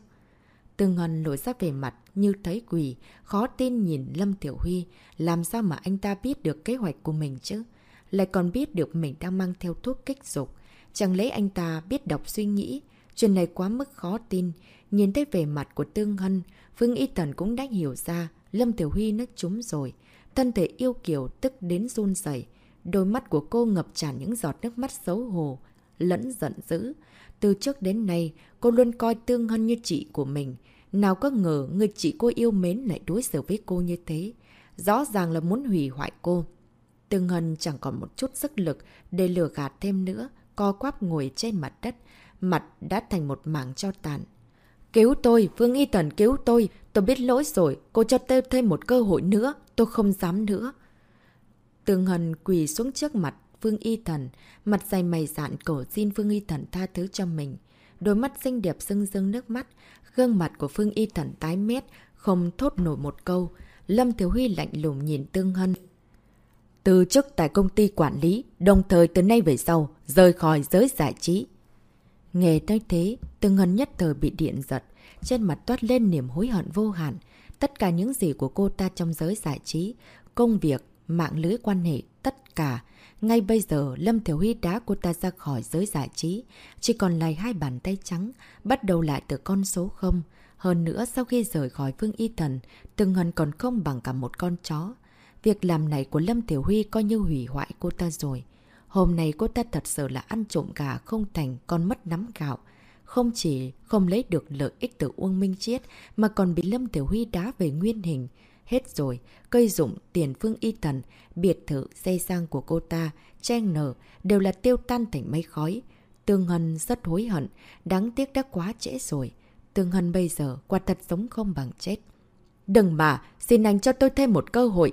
Tương Ngân nổi ra về mặt như thấy quỷ, khó tin nhìn Lâm Tiểu Huy, làm sao mà anh ta biết được kế hoạch của mình chứ? Lại còn biết được mình đang mang theo thuốc kích dục. Chẳng lẽ anh ta biết đọc suy nghĩ? Chuyện này quá mức khó tin. Nhìn thấy về mặt của Tương Hân, Phương Y Tần cũng đã hiểu ra Lâm Tiểu Huy nó trúng rồi. Thân thể yêu kiều tức đến run rẩy Đôi mắt của cô ngập tràn những giọt nước mắt xấu hổ, lẫn giận dữ. Từ trước đến nay, cô luôn coi Tương Hân như chị của mình. Nào có ngờ người chị cô yêu mến lại đối xử với cô như thế. Rõ ràng là muốn hủy hoại cô. Tương Hân chẳng còn một chút sức lực để lừa gạt thêm nữa, co quắp ngồi trên mặt đất, mặt đã thành một mảng cho tàn. Cứu tôi, Vương Y Tần cứu tôi, tôi biết lỗi rồi, cô cho tôi thêm một cơ hội nữa, tôi không dám nữa. Tương Hân quỳ xuống trước mặt Vương Y Thần, mặt dày mày dạn cổ xin Vương Y Thần tha thứ cho mình. Đôi mắt xinh đẹp rưng rưng nước mắt, gương mặt của Phương Y Thần tái mét, không thốt nổi một câu. Lâm Thiếu Huy lạnh lùng nhìn Tương Hân. Từ chức tại công ty quản lý, đồng thời từ nay về sau, rời khỏi giới giải trí. Nghe tới thế, Tương Hân nhất thời bị điện giật, trên mặt toát lên niềm hối hận vô hạn. Tất cả những gì của cô ta trong giới giải trí, công việc, mạng lưới quan hệ, tất cả. Ngay bây giờ, Lâm Thiểu Huy đá cô ta ra khỏi giới giải trí. Chỉ còn lại hai bàn tay trắng, bắt đầu lại từ con số 0. Hơn nữa, sau khi rời khỏi Phương Y Thần, Từng Hân còn không bằng cả một con chó. Việc làm này của Lâm Tiểu Huy coi như hủy hoại cô ta rồi. Hôm nay cô ta thật sự là ăn trộm gà không thành còn mất nắm gạo. Không chỉ không lấy được lợi ích từ Uông Minh Chiết mà còn bị Lâm Tiểu Huy đá về nguyên hình. Hết rồi, cây dụng, tiền phương y thần, biệt thự, xe sang của cô ta, chen nở, đều là tiêu tan thành mây khói. Tương Hân rất hối hận, đáng tiếc đã quá trễ rồi. Tương Hân bây giờ quả thật sống không bằng chết. Đừng mà, xin anh cho tôi thêm một cơ hội.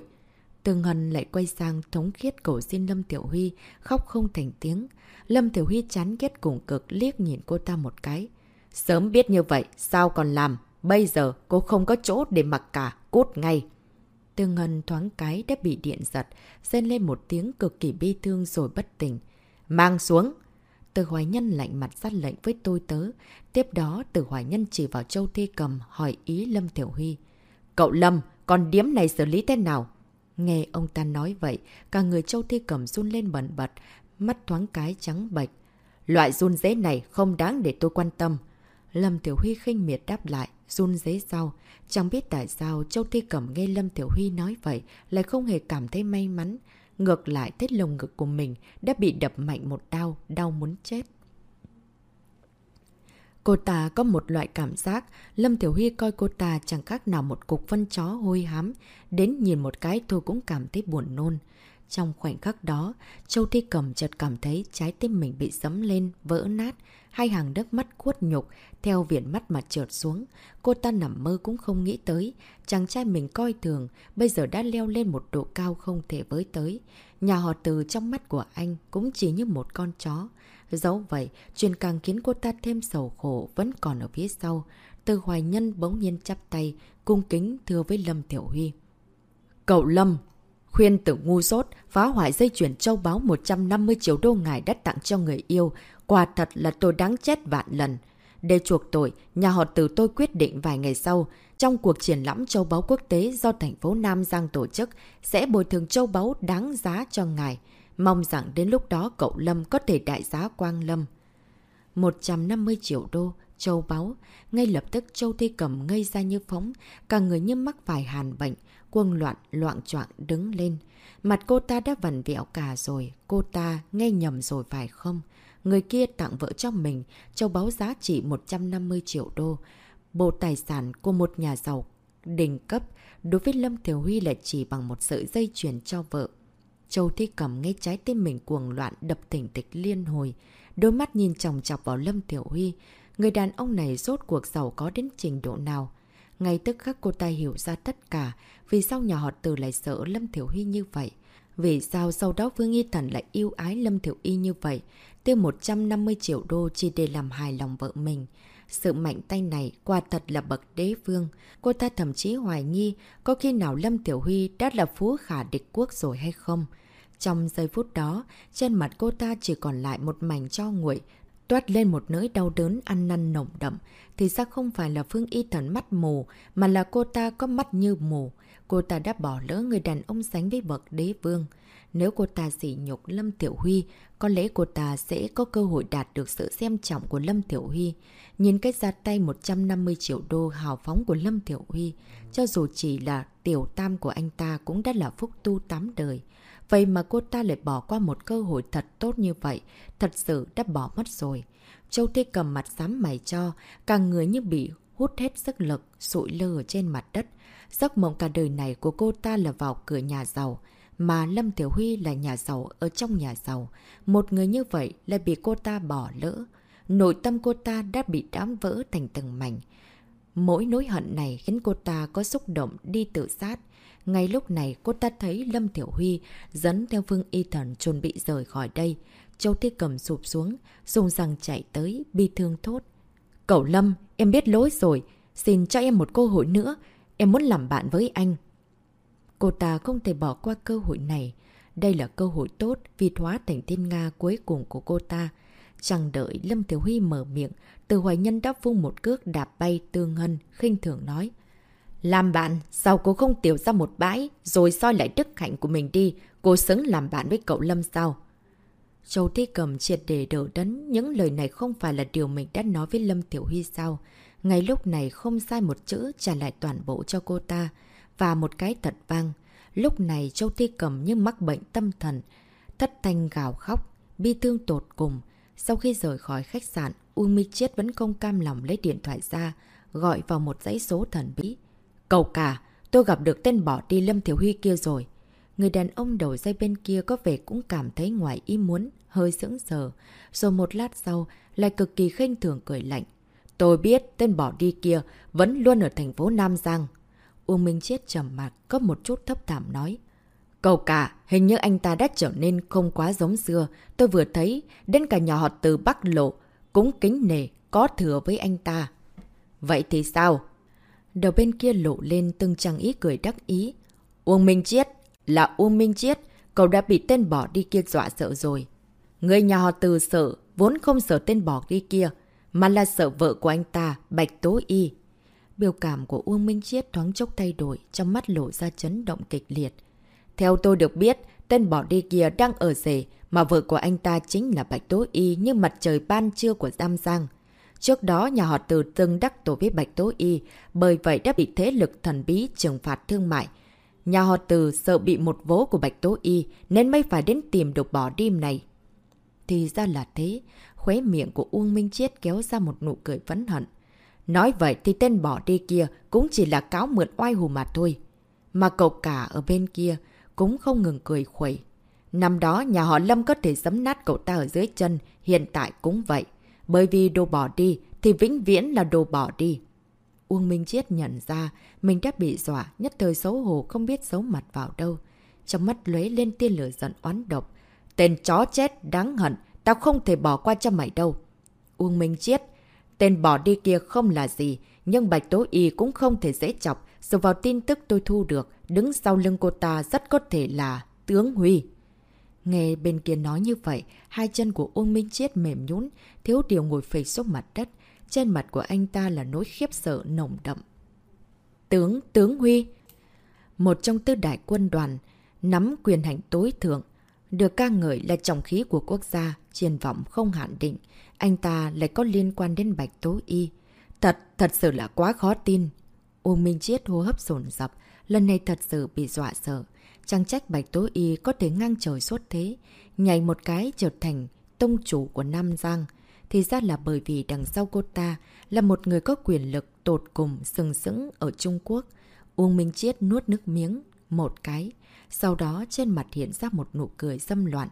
Tương Hân lại quay sang thống khiết cầu xin Lâm Tiểu Huy, khóc không thành tiếng. Lâm Tiểu Huy chán ghét cùng cực liếc nhìn cô ta một cái. Sớm biết như vậy, sao còn làm? Bây giờ cô không có chỗ để mặc cả, cút ngay. Tương Ngân thoáng cái đã bị điện giật, rên lên một tiếng cực kỳ bi thương rồi bất tỉnh. Mang xuống! Từ Hoài Nhân lạnh mặt sát lệnh với tôi tớ. Tiếp đó, Từ Hoài Nhân chỉ vào Châu Thi Cầm hỏi ý Lâm Thiểu Huy. Cậu Lâm, con điếm này xử lý thế nào? Nghe ông ta nói vậy, cả người Châu Thi Cầm run lên bẩn bật, mắt thoáng cái trắng bệch. Loại run dế này không đáng để tôi quan tâm. Lâm Tiểu Huy khinh miệt đáp lại, run dế sau. Chẳng biết tại sao Châu Thi Cẩm nghe Lâm Tiểu Huy nói vậy lại không hề cảm thấy may mắn. Ngược lại thấy lồng ngực của mình đã bị đập mạnh một đau, đau muốn chết. Cô ta có một loại cảm giác, Lâm Tiểu Huy coi cô ta chẳng khác nào một cục phân chó hôi hám, đến nhìn một cái thôi cũng cảm thấy buồn nôn. Trong khoảnh khắc đó, Châu Thi Cầm chợt cảm thấy trái tim mình bị dấm lên, vỡ nát, hai hàng đất mắt khuất nhục, theo viền mắt mà trượt xuống. Cô ta nằm mơ cũng không nghĩ tới, chàng trai mình coi thường, bây giờ đã leo lên một độ cao không thể với tới. Nhà họ từ trong mắt của anh cũng chỉ như một con chó. Dẫu vậy, chuyện càng khiến cô ta thêm sầu khổ vẫn còn ở phía sau. Từ hoài nhân bỗng nhiên chắp tay, cung kính thưa với Lâm Tiểu Huy. Cậu Lâm, khuyên tử ngu sốt, phá hoại dây chuyển châu báo 150 triệu đô ngài đã tặng cho người yêu. Quả thật là tôi đáng chết vạn lần. Để chuộc tội, nhà họ từ tôi quyết định vài ngày sau, trong cuộc triển lãm châu báu quốc tế do thành phố Nam Giang tổ chức, sẽ bồi thường châu báu đáng giá cho ngài. Mong rằng đến lúc đó cậu Lâm có thể đại giá Quang Lâm. 150 triệu đô, châu báu. Ngay lập tức châu thi cầm ngây ra như phóng, cả người như mắc phải hàn bệnh, quân loạn, loạn choạng đứng lên. Mặt cô ta đã vần vẹo cả rồi, cô ta nghe nhầm rồi phải không? Người kia tặng vợ cho mình, châu báu giá trị 150 triệu đô. Bộ tài sản của một nhà giàu đỉnh cấp đối với Lâm Thiểu Huy lại chỉ bằng một sợi dây chuyền cho vợ. Châu Thi cầm nghe trái tim mình cuồng loạn, đập tỉnh tịch liên hồi. Đôi mắt nhìn chòng chọc vào Lâm Tiểu Huy. Người đàn ông này rốt cuộc giàu có đến trình độ nào? Ngay tức khắc cô ta hiểu ra tất cả. Vì sao nhà họ Từ lại sợ Lâm Tiểu Huy như vậy? Vì sao sau đó Vương Y Thần lại yêu ái Lâm Thiểu Y như vậy? Tiêu 150 triệu đô chỉ để làm hài lòng vợ mình. Sự mạnh tay này quả thật là bậc đế vương. Cô ta thậm chí hoài nghi có khi nào Lâm Tiểu Huy đã là phú khả địch quốc rồi hay không? Trong giây phút đó, trên mặt cô ta chỉ còn lại một mảnh cho nguội, toát lên một nỗi đau đớn ăn năn nồng đậm. Thì ra không phải là Phương Y Thần mắt mù, mà là cô ta có mắt như mù. Cô ta đã bỏ lỡ người đàn ông sánh với bậc đế vương. Nếu cô ta sỉ nhục Lâm Tiểu Huy, có lẽ cô ta sẽ có cơ hội đạt được sự xem trọng của Lâm Tiểu Huy. Nhìn cái ra tay 150 triệu đô hào phóng của Lâm Tiểu Huy, cho dù chỉ là tiểu tam của anh ta cũng đã là phúc tu tám đời. Vậy mà cô ta lại bỏ qua một cơ hội thật tốt như vậy, thật sự đã bỏ mất rồi. Châu Thế cầm mặt sám mày cho, cả người như bị hút hết sức lực, sụi lơ ở trên mặt đất. Giấc mộng cả đời này của cô ta là vào cửa nhà giàu, mà Lâm Tiểu Huy là nhà giàu ở trong nhà giàu. Một người như vậy lại bị cô ta bỏ lỡ. Nội tâm cô ta đã bị đám vỡ thành từng mảnh. Mỗi nỗi hận này khiến cô ta có xúc động đi tự sát. Ngay lúc này cô ta thấy Lâm Tiểu Huy dẫn theo Phương Y Thần chuẩn bị rời khỏi đây. Châu Thi cầm sụp xuống, dùng rằng chạy tới, bi thương thốt. Cậu Lâm, em biết lỗi rồi, xin cho em một cơ hội nữa, em muốn làm bạn với anh. Cô ta không thể bỏ qua cơ hội này. Đây là cơ hội tốt vì hóa thành thiên Nga cuối cùng của cô ta. Chẳng đợi Lâm Tiểu Huy mở miệng, từ hoài nhân đã vung một cước đạp bay tương hân, khinh thường nói. Làm bạn, sao cô không tiểu ra một bãi, rồi soi lại đức hạnh của mình đi, cô xứng làm bạn với cậu Lâm sao? Châu Thi Cầm triệt để đỡ đấn, những lời này không phải là điều mình đã nói với Lâm Tiểu Huy sao. Ngay lúc này không sai một chữ trả lại toàn bộ cho cô ta, và một cái thật vang. Lúc này Châu Thi Cầm như mắc bệnh tâm thần, thất thanh gào khóc, bi thương tột cùng. Sau khi rời khỏi khách sạn, u Mi Chiết vẫn không cam lòng lấy điện thoại ra, gọi vào một dãy số thần bí. Cầu cả, tôi gặp được tên bỏ đi Lâm Thiếu Huy kia rồi. Người đàn ông đầu dây bên kia có vẻ cũng cảm thấy ngoài ý muốn, hơi sững sờ. Rồi một lát sau, lại cực kỳ khinh thường cười lạnh. Tôi biết tên bỏ đi kia vẫn luôn ở thành phố Nam Giang. Uông Minh Chiết trầm mặt, có một chút thấp thảm nói. Cầu cả, hình như anh ta đã trở nên không quá giống xưa. Tôi vừa thấy, đến cả nhà họ từ Bắc Lộ, cũng kính nề, có thừa với anh ta. Vậy thì sao? Đầu bên kia lộ lên từng trăng ý cười đắc ý. Uông Minh Chiết, là Uông Minh Chiết, cậu đã bị tên bỏ đi kia dọa sợ rồi. Người nhà họ từ sợ, vốn không sợ tên bỏ đi kia, mà là sợ vợ của anh ta, Bạch Tố Y. Biểu cảm của Uông Minh Chiết thoáng chốc thay đổi, trong mắt lộ ra chấn động kịch liệt. Theo tôi được biết, tên bỏ đi kia đang ở rể, mà vợ của anh ta chính là Bạch Tố Y như mặt trời ban trưa của Giam Giang. Trước đó nhà họ từ từng đắc tổ với Bạch Tố Y, bởi vậy đã bị thế lực thần bí trừng phạt thương mại. Nhà họ từ sợ bị một vố của Bạch Tố Y nên mới phải đến tìm được bỏ đêm này. Thì ra là thế, khóe miệng của Uông Minh Chiết kéo ra một nụ cười phấn hận. Nói vậy thì tên bỏ đi kia cũng chỉ là cáo mượn oai hù mà thôi. Mà cậu cả ở bên kia cũng không ngừng cười khuẩy. Năm đó nhà họ Lâm có thể giấm nát cậu ta ở dưới chân, hiện tại cũng vậy. Bởi vì đồ bỏ đi thì vĩnh viễn là đồ bỏ đi. Uông Minh Chiết nhận ra mình đã bị dọa, nhất thời xấu hổ không biết giấu mặt vào đâu. Trong mắt lóe lên tiên lửa giận oán độc. Tên chó chết, đáng hận, tao không thể bỏ qua cho mày đâu. Uông Minh Chiết, tên bỏ đi kia không là gì, nhưng Bạch Tố Y cũng không thể dễ chọc. Dựa vào tin tức tôi thu được, đứng sau lưng cô ta rất có thể là Tướng Huy. Nghe bên kia nói như vậy, hai chân của Uông Minh Chiết mềm nhũn, thiếu điều ngồi phịch xuống mặt đất. Trên mặt của anh ta là nỗi khiếp sợ nồng đậm. Tướng, tướng Huy! Một trong tư đại quân đoàn, nắm quyền hành tối thượng, được ca ngợi là trọng khí của quốc gia, triền vọng không hạn định. Anh ta lại có liên quan đến Bạch Tố Y. Thật, thật sự là quá khó tin. Uông Minh Chiết hô hấp dồn dập, lần này thật sự bị dọa sợ. Chẳng trách Bạch Tố Y có thể ngang trời suốt thế, nhảy một cái trở thành tông chủ của Nam Giang. Thì ra là bởi vì đằng sau cô ta là một người có quyền lực tột cùng sừng sững ở Trung Quốc. Uông Minh Chiết nuốt nước miếng, một cái. Sau đó trên mặt hiện ra một nụ cười dâm loạn.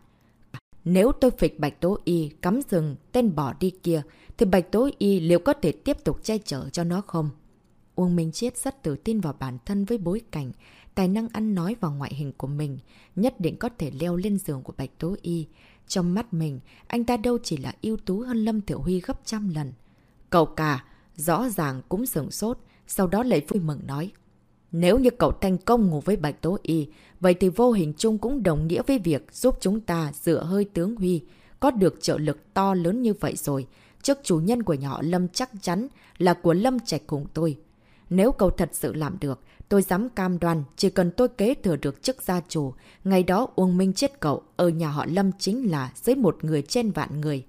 Nếu tôi phịch Bạch Tố Y cắm rừng tên bỏ đi kia, thì Bạch Tố Y liệu có thể tiếp tục che chở cho nó không? Uông Minh Chiết rất tự tin vào bản thân với bối cảnh, tài năng ăn nói và ngoại hình của mình, nhất định có thể leo lên giường của Bạch Tố Y. Trong mắt mình, anh ta đâu chỉ là ưu tú hơn Lâm Tiểu Huy gấp trăm lần. Cậu cả, rõ ràng cũng sửng sốt, sau đó lại vui mừng nói. Nếu như cậu thành công ngủ với Bạch Tố Y, vậy thì vô hình chung cũng đồng nghĩa với việc giúp chúng ta dựa hơi tướng Huy, có được trợ lực to lớn như vậy rồi. Trước chủ nhân của nhỏ Lâm chắc chắn là của Lâm Trạch cùng tôi. Nếu cậu thật sự làm được, tôi dám cam đoan chỉ cần tôi kế thừa được chức gia chủ. Ngày đó Uông Minh chết cậu ở nhà họ Lâm chính là dưới một người trên vạn người.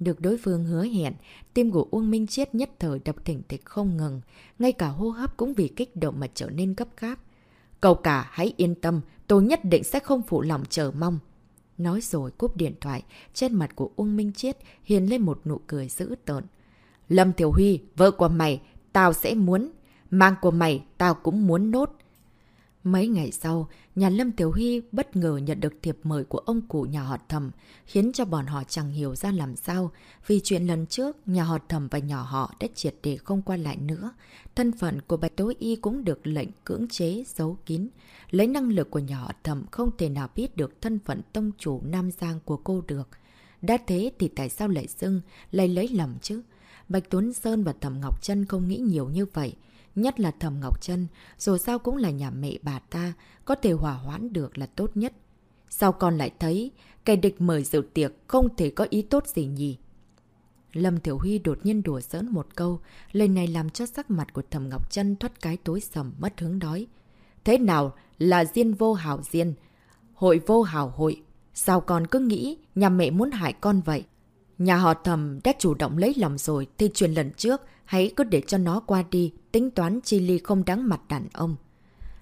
Được đối phương hứa hẹn, tim của Uông Minh Chiết nhất thời đập thỉnh thịch không ngừng, ngay cả hô hấp cũng vì kích động mà trở nên gấp gáp. Cậu cả hãy yên tâm, tôi nhất định sẽ không phụ lòng chờ mong. Nói rồi cúp điện thoại, trên mặt của Uông Minh Chiết hiền lên một nụ cười dữ tợn. Lâm Thiểu Huy, vợ của mày, tao sẽ muốn. Mang của mày, tao cũng muốn nốt. Mấy ngày sau, nhà Lâm Tiểu Huy bất ngờ nhận được thiệp mời của ông cụ nhà họ thầm, khiến cho bọn họ chẳng hiểu ra làm sao. Vì chuyện lần trước, nhà họ thầm và nhỏ họ đã triệt để không qua lại nữa. Thân phận của Bạch Tố Y cũng được lệnh cưỡng chế, giấu kín. Lấy năng lực của nhà họ thầm không thể nào biết được thân phận tông chủ Nam Giang của cô được. Đã thế thì tại sao lại xưng, lại lấy lầm chứ? Bạch Tuấn Sơn và Thẩm Ngọc Trân không nghĩ nhiều như vậy. Nhất là Thẩm Ngọc Trân, dù sao cũng là nhà mẹ bà ta, có thể hòa hoãn được là tốt nhất. Sao con lại thấy, kẻ địch mời dự tiệc không thể có ý tốt gì nhỉ? Lâm Thiểu Huy đột nhiên đùa giỡn một câu, lời này làm cho sắc mặt của Thẩm Ngọc Trân thoát cái tối sầm mất hướng đói. Thế nào là diên vô hảo diên, hội vô hảo hội? Sao con cứ nghĩ nhà mẹ muốn hại con vậy? Nhà họ thầm đã chủ động lấy lòng rồi thì chuyện lần trước hãy cứ để cho nó qua đi, tính toán chi ly không đáng mặt đàn ông.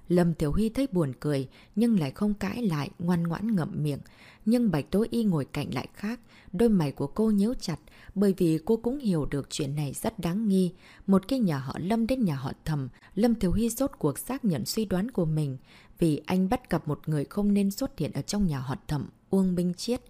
Lâm Tiểu Huy thấy buồn cười nhưng lại không cãi lại, ngoan ngoãn ngậm miệng. Nhưng Bạch Tố Y ngồi cạnh lại khác, đôi mày của cô nhíu chặt bởi vì cô cũng hiểu được chuyện này rất đáng nghi. Một cái nhà họ Lâm đến nhà họ Thầm, Lâm Tiểu Huy rốt cuộc xác nhận suy đoán của mình vì anh bắt gặp một người không nên xuất hiện ở trong nhà họ Thầm, Uông Minh Chiết.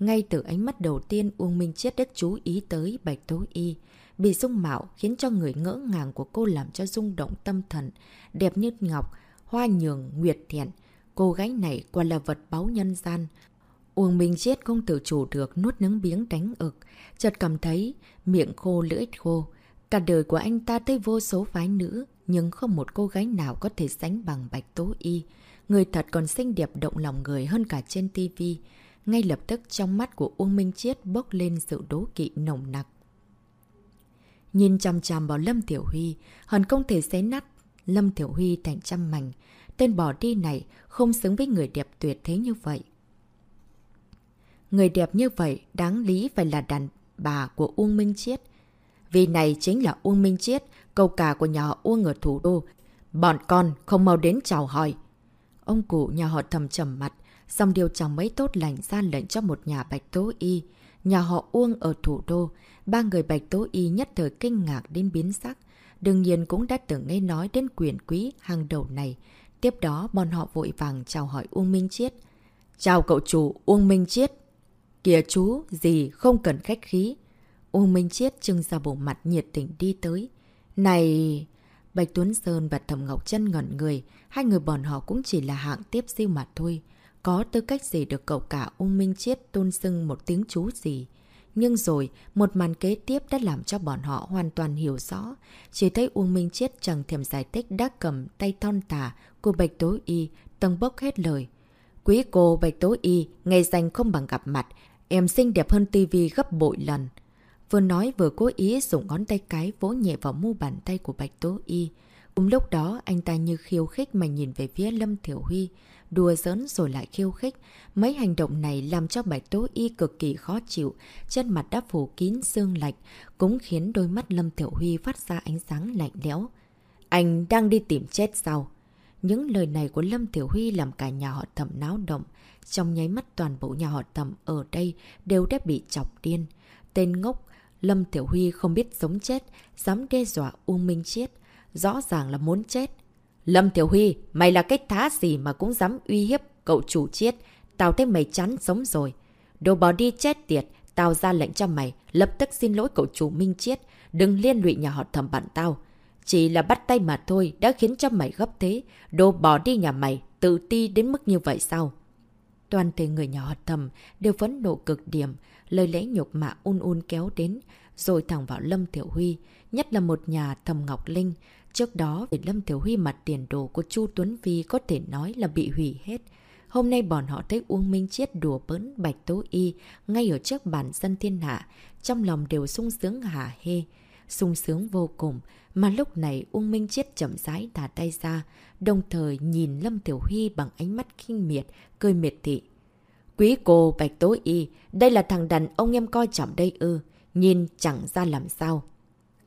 Ngay từ ánh mắt đầu tiên Uông Minh Chiết đã chú ý tới Bạch Tố Y. Bị dung mạo khiến cho người ngỡ ngàng của cô làm cho rung động tâm thần. Đẹp như ngọc, hoa nhường, nguyệt thiện. Cô gái này quả là vật báu nhân gian. Uông Minh Chiết không tự chủ được nuốt nướng biếng đánh ực. Chợt cảm thấy miệng khô lưỡi khô. Cả đời của anh ta thấy vô số phái nữ, nhưng không một cô gái nào có thể sánh bằng Bạch Tố Y. Người thật còn xinh đẹp động lòng người hơn cả trên tivi ngay lập tức trong mắt của Uông Minh Chiết bốc lên sự đố kỵ nồng nặc. Nhìn chằm chằm vào Lâm Tiểu Huy, hẳn không thể xé nát Lâm Tiểu Huy thành trăm mảnh. Tên bỏ đi này không xứng với người đẹp tuyệt thế như vậy. Người đẹp như vậy đáng lý phải là đàn bà của Uông Minh Chiết. Vì này chính là Uông Minh Chiết, câu cả của nhà họ Uông ở thủ đô. Bọn con không mau đến chào hỏi. Ông cụ nhà họ thầm trầm mặt, Xong điều chẳng mấy tốt lành ra lệnh cho một nhà Bạch Tố Y, nhà họ Uông ở thủ đô. Ba người Bạch Tố Y nhất thời kinh ngạc đến biến sắc. Đương nhiên cũng đã từng nghe nói đến quyền quý hàng đầu này. Tiếp đó bọn họ vội vàng chào hỏi Uông Minh Chiết. Chào cậu chủ Uông Minh Chiết. Kìa chú, gì không cần khách khí. Uông Minh Chiết trưng ra bộ mặt nhiệt tình đi tới. Này... Bạch Tuấn Sơn và Thẩm Ngọc chân ngẩn người, hai người bọn họ cũng chỉ là hạng tiếp siêu mặt thôi. Có tư cách gì được cậu cả ung minh chiết tôn xưng một tiếng chú gì. Nhưng rồi, một màn kế tiếp đã làm cho bọn họ hoàn toàn hiểu rõ. Chỉ thấy Uông Minh Chiết chẳng thèm giải thích đã cầm tay thon tả của Bạch Tố Y, tầng bốc hết lời. Quý cô Bạch Tố Y, ngày dành không bằng gặp mặt, em xinh đẹp hơn tivi gấp bội lần. Vừa nói vừa cố ý dùng ngón tay cái vỗ nhẹ vào mu bàn tay của Bạch Tố Y. Cùng lúc đó, anh ta như khiêu khích mà nhìn về phía Lâm Thiểu Huy đùa giỡn rồi lại khiêu khích. Mấy hành động này làm cho Bạch Tố Y cực kỳ khó chịu, chân mặt đã phủ kín xương lạnh, cũng khiến đôi mắt Lâm Tiểu Huy phát ra ánh sáng lạnh lẽo. Anh đang đi tìm chết sao? Những lời này của Lâm Tiểu Huy làm cả nhà họ thẩm náo động. Trong nháy mắt toàn bộ nhà họ thẩm ở đây đều đã bị chọc điên. Tên ngốc, Lâm Tiểu Huy không biết sống chết, dám đe dọa Uông Minh Chiết. Rõ ràng là muốn chết. Lâm Tiểu Huy, mày là cái thá gì mà cũng dám uy hiếp cậu chủ chiết. Tao thấy mày chán sống rồi. Đồ bỏ đi chết tiệt, tao ra lệnh cho mày, lập tức xin lỗi cậu chủ Minh Chiết. Đừng liên lụy nhà họ thẩm bạn tao. Chỉ là bắt tay mà thôi đã khiến cho mày gấp thế. Đồ bỏ đi nhà mày, tự ti đến mức như vậy sao? Toàn thể người nhà họ thầm đều vẫn nộ cực điểm, lời lẽ nhục mạ un un kéo đến, rồi thẳng vào Lâm Tiểu Huy, nhất là một nhà thầm Ngọc Linh. Trước đó, về Lâm Tiểu Huy mặt tiền đồ của Chu Tuấn Vi có thể nói là bị hủy hết. Hôm nay bọn họ thấy Uông Minh Chiết đùa bỡn Bạch Tố Y ngay ở trước bản dân thiên hạ, trong lòng đều sung sướng hả hê, sung sướng vô cùng. Mà lúc này Uông Minh Chiết chậm rãi thả tay ra, đồng thời nhìn Lâm Tiểu Huy bằng ánh mắt khinh miệt, cười miệt thị. Quý cô Bạch Tố Y, đây là thằng đàn ông em coi trọng đây ư, nhìn chẳng ra làm sao.